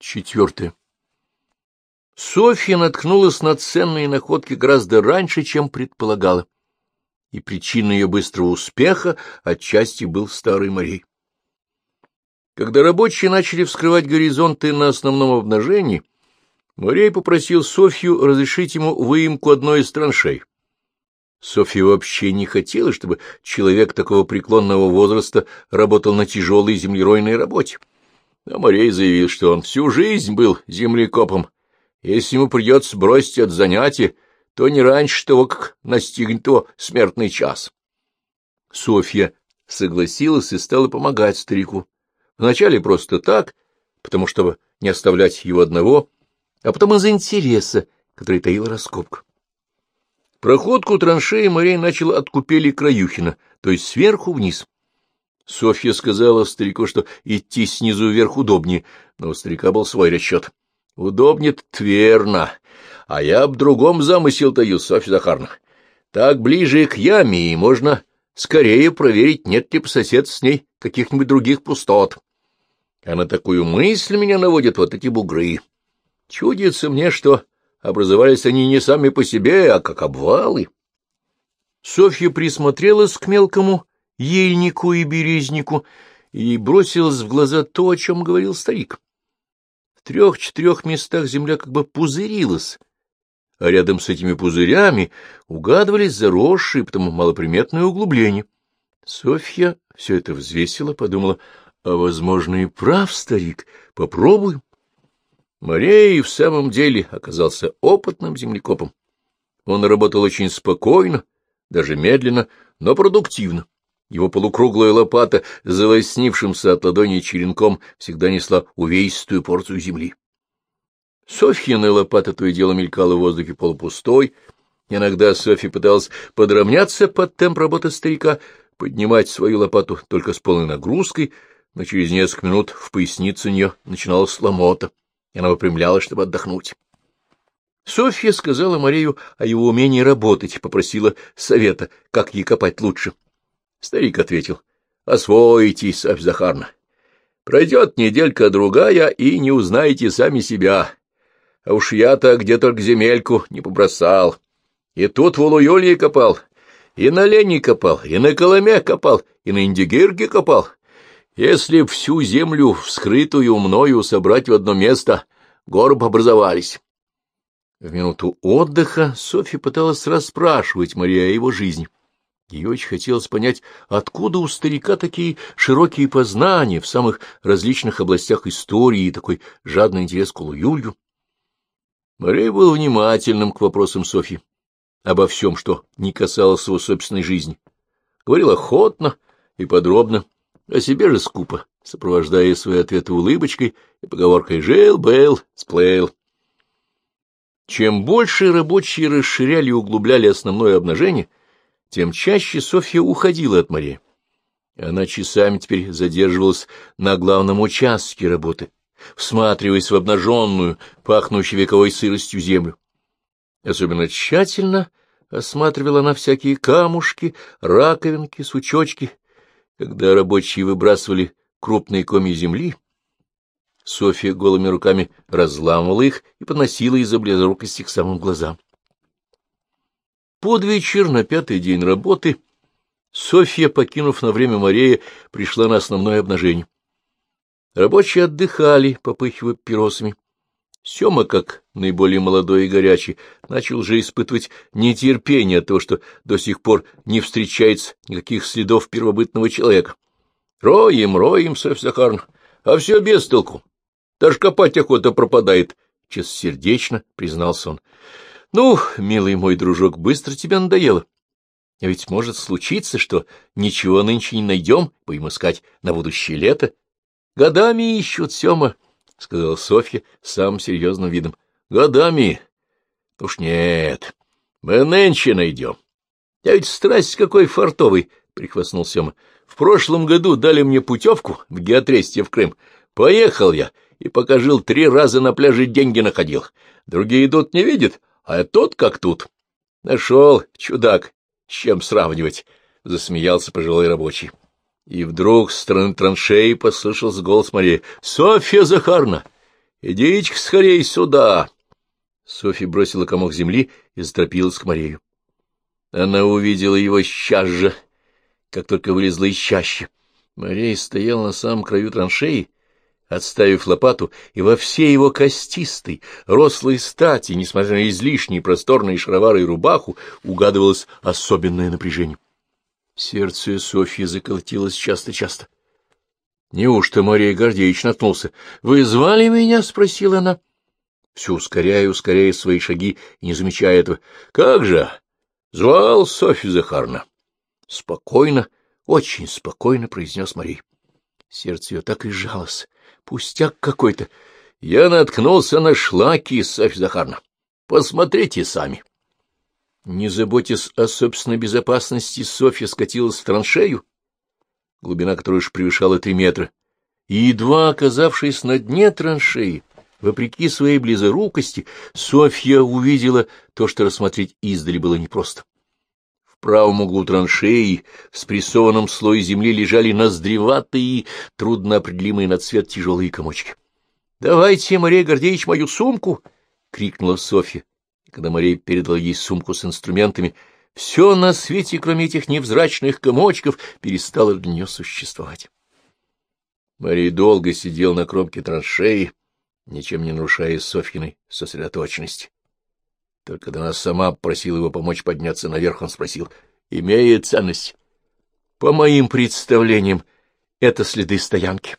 Четвертое. Софья наткнулась на ценные находки гораздо раньше, чем предполагала, и причиной ее быстрого успеха отчасти был старый морей. Когда рабочие начали вскрывать горизонты на основном обнажении, Морей попросил Софью разрешить ему выемку одной из траншей. Софья вообще не хотела, чтобы человек такого преклонного возраста работал на тяжелой землеройной работе. А Морей заявил, что он всю жизнь был землекопом. Если ему придется бросить от занятия, то не раньше того, как настигнет его смертный час. Софья согласилась и стала помогать старику. Вначале просто так, потому чтобы не оставлять его одного, а потом из интереса, который таил раскопка. Проходку траншеи Марей начал от купели Краюхина, то есть сверху вниз. Софья сказала старику, что идти снизу вверх удобнее, но у старика был свой расчет. — Удобнее тверно, а я об другом замысел даю, Софья Захарна. Так ближе к яме, и можно скорее проверить, нет ли по сосед с ней каких-нибудь других пустот. А на такую мысль меня наводят вот эти бугры. Чудится мне, что образовались они не сами по себе, а как обвалы. Софья присмотрелась к мелкому ельнику и березнику и бросилась в глаза то, о чем говорил старик. В трех-четырех местах земля как бы пузырилась, а рядом с этими пузырями угадывались заросшие, потому малоприметные углубления. Софья все это взвесила, подумала, а, возможно, и прав старик, попробуем. Морей в самом деле оказался опытным землекопом. Он работал очень спокойно, даже медленно, но продуктивно. Его полукруглая лопата, залоснившимся от ладони черенком, всегда несла увесистую порцию земли. Софьина лопата то и дело мелькала в воздухе полупустой. Иногда Софья пыталась подровняться под темп работы старика, поднимать свою лопату только с полной нагрузкой, но через несколько минут в пояснице у нее начиналась ломота и она выпрямлялась, чтобы отдохнуть. Софья сказала Марию о его умении работать, попросила совета, как ей копать лучше. Старик ответил, — Освоитесь, Софья Захарна. Пройдет неделька-другая, и не узнаете сами себя. А уж я-то где только земельку не побросал. И тут в Улуюлье копал, и на Лене копал, и на Коломе копал, и на Индигирке копал. Если всю землю, вскрытую мною, собрать в одно место, горб образовались. В минуту отдыха Софья пыталась расспрашивать Мария о его жизни. Ей очень хотелось понять, откуда у старика такие широкие познания в самых различных областях истории и такой жадный интерес к Улу-Юлью. Мария был внимательным к вопросам Софьи обо всем, что не касалось его собственной жизни. Говорил охотно и подробно, о себе же скупо, сопровождая свои ответы улыбочкой и поговоркой «жил-был, сплыл». Чем больше рабочие расширяли и углубляли основное обнажение, тем чаще Софья уходила от Марии. Она часами теперь задерживалась на главном участке работы, всматриваясь в обнаженную, пахнущую вековой сыростью землю. Особенно тщательно осматривала она всякие камушки, раковинки, сучочки, когда рабочие выбрасывали крупные комья земли, Софья голыми руками разламывала их и подносила из-за близорукости к самым глазам. Под вечер на пятый день работы Софья, покинув на время Марея, пришла на основное обнажение. Рабочие отдыхали, попыхивая пиросами. Сема, как наиболее молодой и горячий, начал же испытывать нетерпение от того, что до сих пор не встречается никаких следов первобытного человека. Роем, роем, Софь Захарн, а все без толку. Даже копать охота пропадает, — честно-сердечно признался он. — Ну, милый мой дружок, быстро тебе надоело. А ведь может случиться, что ничего нынче не найдем, будем искать на будущее лето. Годами ищут, Сема. — сказала Софья самым серьезным видом. — Годами. — Уж нет, мы нынче найдем. — Я ведь страсть какой фартовый, — прихвастнул Сема. — В прошлом году дали мне путевку в Геотрестие в Крым. Поехал я, и пока жил три раза на пляже деньги находил. Другие идут не видят, а тот как тут. Нашел, чудак, с чем сравнивать, — засмеялся пожилой рабочий. И вдруг с стороны траншеи послышался голос Марии. — Софья Захарна, — Идите-ка скорей сюда! Софья бросила комок земли и заторопилась к Марею. Она увидела его сейчас же, как только вылезла из чащи. Марей стоял на самом краю траншеи, отставив лопату, и во всей его костистой, рослой стати, несмотря на излишние просторные шаровары и рубаху, угадывалось особенное напряжение. Сердце Софьи заколотилось часто-часто. — Неужто Мария Гордеевич наткнулся? — Вы звали меня? — спросила она. Все ускоряя, ускоряя свои шаги, не замечая этого. — Как же? — Звал Софья Захарна. Спокойно, очень спокойно произнес Марий. Сердце ее так и сжалось. Пустяк какой-то. Я наткнулся на шлаки, Софья Захарна. Посмотрите сами. Не заботясь о собственной безопасности, Софья скатилась в траншею, глубина которой уж превышала три метра, и, едва оказавшись на дне траншеи, вопреки своей близорукости, Софья увидела то, что рассмотреть издали было непросто. Правом углу траншеи в спрессованном слое земли лежали ноздреватые, трудноопределимые на цвет тяжелые комочки. — Давайте, Мария Гордеевич, мою сумку! — крикнула Софья. Когда Мария передала ей сумку с инструментами, все на свете, кроме этих невзрачных комочков, перестало для нее существовать. Мария долго сидел на кромке траншеи, ничем не нарушая Софьиной сосредоточенности. Только когда она сама просила его помочь подняться наверх, он спросил, «Имеет ценность?» «По моим представлениям, это следы стоянки».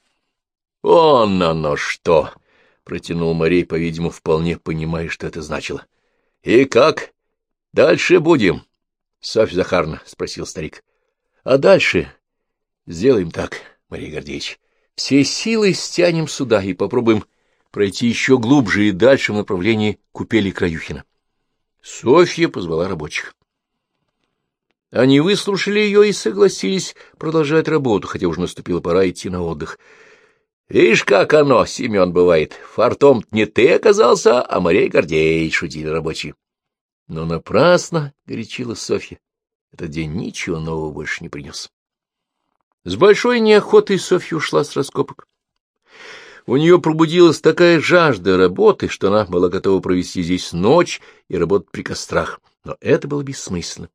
«Он оно что!» — протянул Марей, по-видимому, вполне понимая, что это значило. «И как? Дальше будем?» — Софья Захарна, — спросил старик. — А дальше сделаем так, Мария Гордеевич. Все силы стянем сюда и попробуем пройти еще глубже и дальше в направлении купели Краюхина. Софья позвала рабочих. Они выслушали ее и согласились продолжать работу, хотя уже наступила пора идти на отдых. — Видишь, как оно, Семен, бывает. Фартом не ты оказался, а Мария Гордеевич, — шутили рабочие. Но напрасно горячила Софья. Этот день ничего нового больше не принес. С большой неохотой Софья ушла с раскопок. У нее пробудилась такая жажда работы, что она была готова провести здесь ночь и работать при кострах, но это было бессмысленно.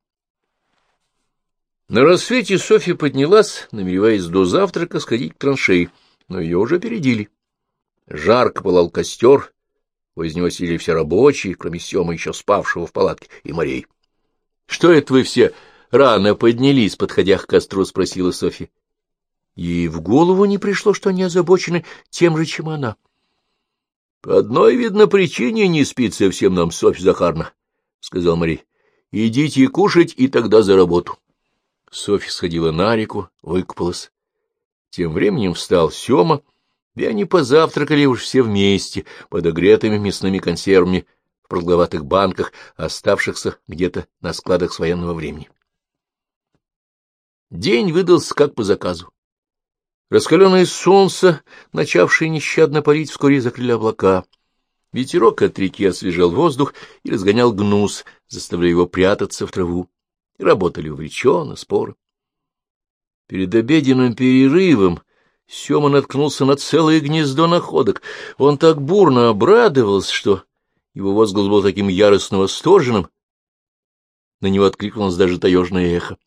На рассвете Софья поднялась, намереваясь до завтрака сходить к траншеи, но ее уже опередили. Жарко пылал костер, Возле него сидели все рабочие, кроме Сема, еще спавшего в палатке, и Марей. — Что это вы все рано поднялись, подходя к костру? — спросила Софья. Ей в голову не пришло, что они озабочены тем же, чем она. — По одной, видно, причине не спит совсем нам, Софья Захарна, — сказал Марей. — Идите кушать, и тогда за работу. Софья сходила на реку, выкупалась. Тем временем встал Сема, — и они позавтракали уж все вместе, подогретыми мясными консервами в продолговатых банках, оставшихся где-то на складах с военного времени. День выдался как по заказу. Раскаленное солнце, начавшее нещадно парить, вскоре закрыли облака. Ветерок от реки освежал воздух и разгонял гнус, заставляя его прятаться в траву. И работали увлеченно, споры. Перед обеденным перерывом Сема наткнулся на целое гнездо находок. Он так бурно обрадовался, что его возглас был таким яростно восторженным. На него откликнулось даже таежное эхо.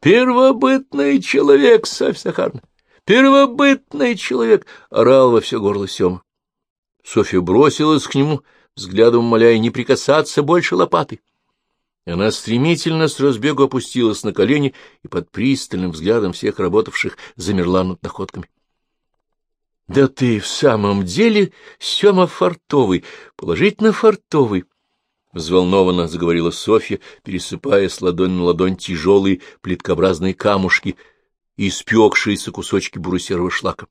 «Первобытный человек, Савь Сахарна! Первобытный человек!» — орал во все горло Сема. Софья бросилась к нему, взглядом умоляя не прикасаться больше лопаты. Она стремительно с разбегу опустилась на колени и под пристальным взглядом всех работавших замерла над находками. — Да ты в самом деле Сема Фартовый, положительно Фартовый! — взволнованно заговорила Софья, пересыпая с ладонь на ладонь тяжелые плиткообразные камушки и спекшиеся кусочки бурусерого шлака.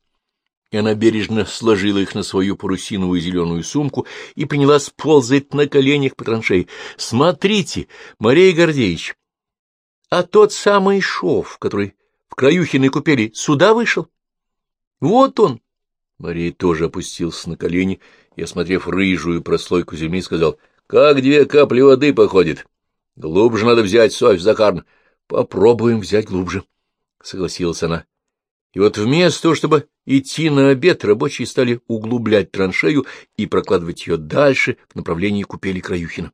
И она бережно сложила их на свою парусиновую зеленую сумку и принялась ползать на коленях по траншеи. — Смотрите, Мария Гордеевич, а тот самый шов, который в Краюхиной купели, сюда вышел? Вот он! Мария тоже опустился на колени и, осмотрев рыжую прослойку земли, сказал, — Как две капли воды походит. Глубже надо взять, Софья Захарна. — Попробуем взять глубже, — согласилась она. И вот вместо того, чтобы идти на обед, рабочие стали углублять траншею и прокладывать ее дальше в направлении купели Краюхина.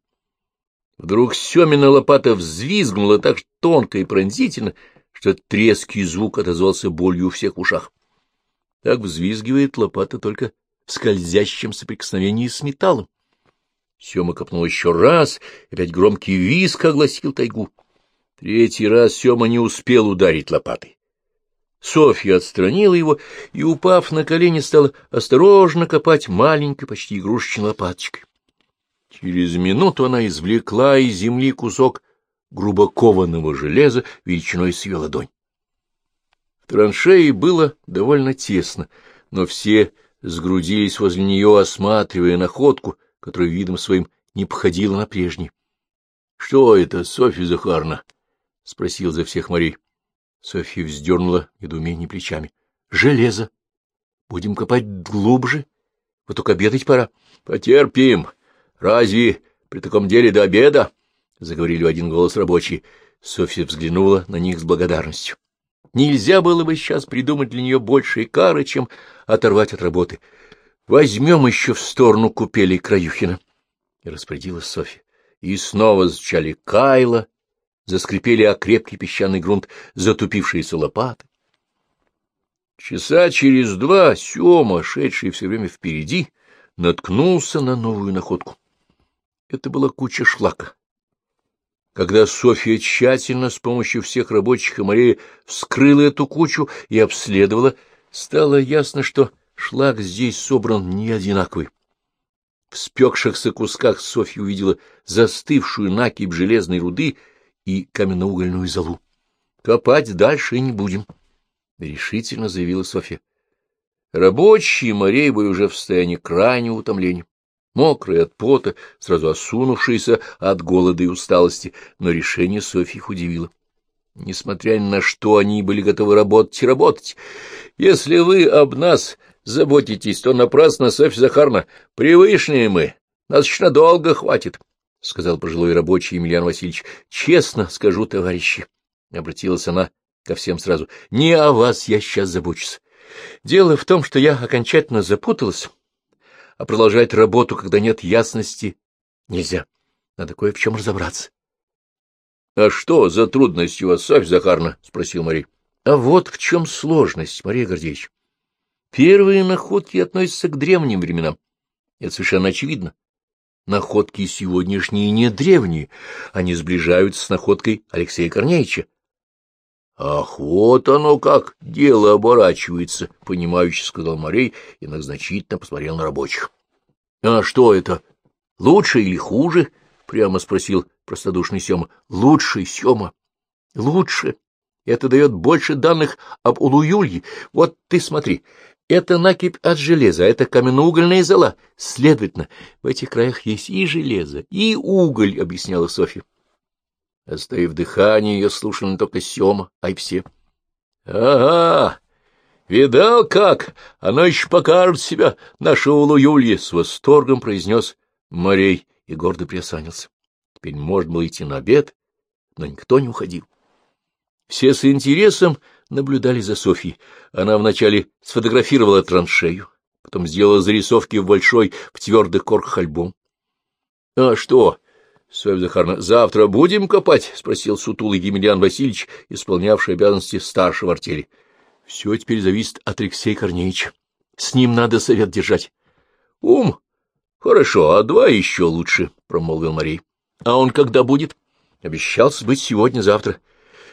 Вдруг Семина лопата взвизгнула так тонко и пронзительно, что треский звук отозвался болью у всех ушах. Так взвизгивает лопата только в скользящем соприкосновении с металлом. Сема копнул еще раз, опять громкий визг огласил тайгу. Третий раз Сема не успел ударить лопатой. Софья отстранила его и, упав на колени, стала осторожно копать маленькой, почти игрушечной лопаточкой. Через минуту она извлекла из земли кусок грубокованного железа величиной с ее ладонь. В траншеи было довольно тесно, но все сгрудились возле нее, осматривая находку, которая видом своим не походила на прежний. — Что это, Софья Захарна? — спросил за всех Марий. Софья вздернула недоумение плечами. — Железо. Будем копать глубже. Вот только обедать пора. — Потерпим. Разве при таком деле до обеда? — заговорили в один голос рабочие. Софья взглянула на них с благодарностью. Нельзя было бы сейчас придумать для нее большей кары, чем оторвать от работы. Возьмем еще в сторону купели Краюхина. И распорядилась Софья. И снова звучали кайла, заскрипели о крепкий песчаный грунт затупившиеся лопаты. Часа через два Сема, шедший все время впереди, наткнулся на новую находку. Это была куча шлака. Когда Софья тщательно с помощью всех рабочих и морей вскрыла эту кучу и обследовала, стало ясно, что шлак здесь собран не одинаковый. В спекшихся кусках Софья увидела застывшую накипь железной руды и каменноугольную золу. — Копать дальше не будем, — решительно заявила Софья. Рабочие морей были уже в состоянии крайнего утомления мокрые от пота, сразу осунувшиеся от голода и усталости, но решение Софьи их удивило. Несмотря на что, они были готовы работать и работать. Если вы об нас заботитесь, то напрасно, Софья Захарна, привычные мы, нас еще надолго хватит, — сказал пожилой рабочий Емельян Васильевич. — Честно скажу, товарищи, — обратилась она ко всем сразу, — не о вас я сейчас забочусь. Дело в том, что я окончательно запуталась а продолжать работу, когда нет ясности, нельзя. Надо кое в чем разобраться. — А что за трудности у вас, Софья Захарна? — спросил Марий. — А вот в чем сложность, Мария Гордеевич. Первые находки относятся к древним временам. Это совершенно очевидно. Находки сегодняшние не древние, они сближаются с находкой Алексея Корнеевича. — Ах, вот оно как дело оборачивается, — понимающе сказал Марей и многозначительно посмотрел на рабочих. — А что это, лучше или хуже? — прямо спросил простодушный Сема. — Лучше, Сема, лучше. Это дает больше данных об Улуюлье. Вот ты смотри, это накипь от железа, это каменноугольная зола. Следовательно, в этих краях есть и железо, и уголь, — объясняла Софья. Оставив дыхание, ее слушали только Сема, а и все. — Ага! Видал как? Оно еще покажет себя, наша Улу-Юлья! — с восторгом произнес Морей и гордо приосанился. Теперь можно было идти на обед, но никто не уходил. Все с интересом наблюдали за Софьей. Она вначале сфотографировала траншею, потом сделала зарисовки в большой, в твердых корках альбом. — А что? — Софья Захаровна, завтра будем копать? — спросил сутулый Емельян Васильевич, исполнявший обязанности старшего артели. — Все теперь зависит от Алексея Корнеевича. С ним надо совет держать. — Ум? Хорошо, а два еще лучше, — промолвил Марий. — А он когда будет? — Обещался быть сегодня-завтра. —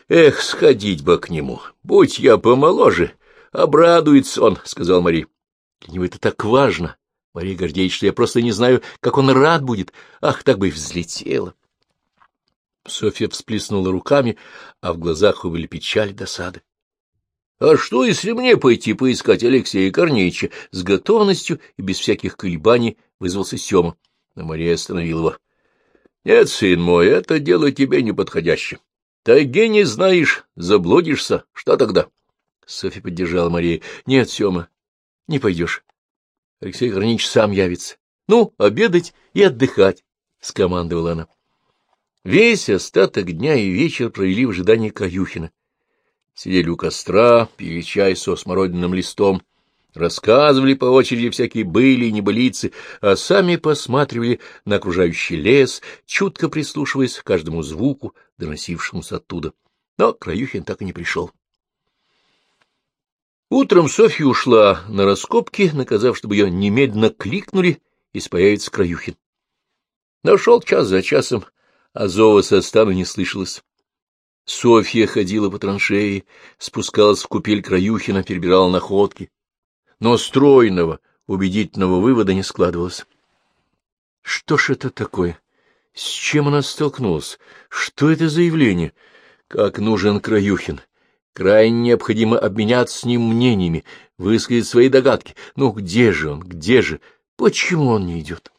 Эх, сходить бы к нему. Будь я помоложе. Обрадуется он, — сказал Марий. — Для него это так важно. Мария Гордеевич, что я просто не знаю, как он рад будет. Ах, так бы и взлетела. Софья всплеснула руками, а в глазах были печаль досады. — А что, если мне пойти поискать Алексея Корнеевича? С готовностью и без всяких колебаний вызвался Сема. Но Мария остановила его. — Нет, сын мой, это дело тебе неподходящее. Тайге не знаешь, заблудишься. Что тогда? Софья поддержала Мария. — Нет, Сема, не пойдешь. Алексей Корнеевич сам явится. Ну, обедать и отдыхать, — скомандовала она. Весь остаток дня и вечер провели в ожидании Каюхина. сидели у костра, пили чай со смородиным листом, рассказывали по очереди всякие были и небылицы, а сами посматривали на окружающий лес, чутко прислушиваясь к каждому звуку, доносившемуся оттуда. Но Краюхин так и не пришел. Утром Софья ушла на раскопки, наказав, чтобы ее немедленно кликнули, и появится Краюхин. Нашел час за часом, а зова со стану не слышалось. Софья ходила по траншеи, спускалась в купель Краюхина, перебирала находки. Но стройного, убедительного вывода не складывалось. Что ж это такое? С чем она столкнулась? Что это за явление? Как нужен Краюхин? Крайне необходимо обменяться с ним мнениями, высказать свои догадки. Ну, где же он, где же? Почему он не идет?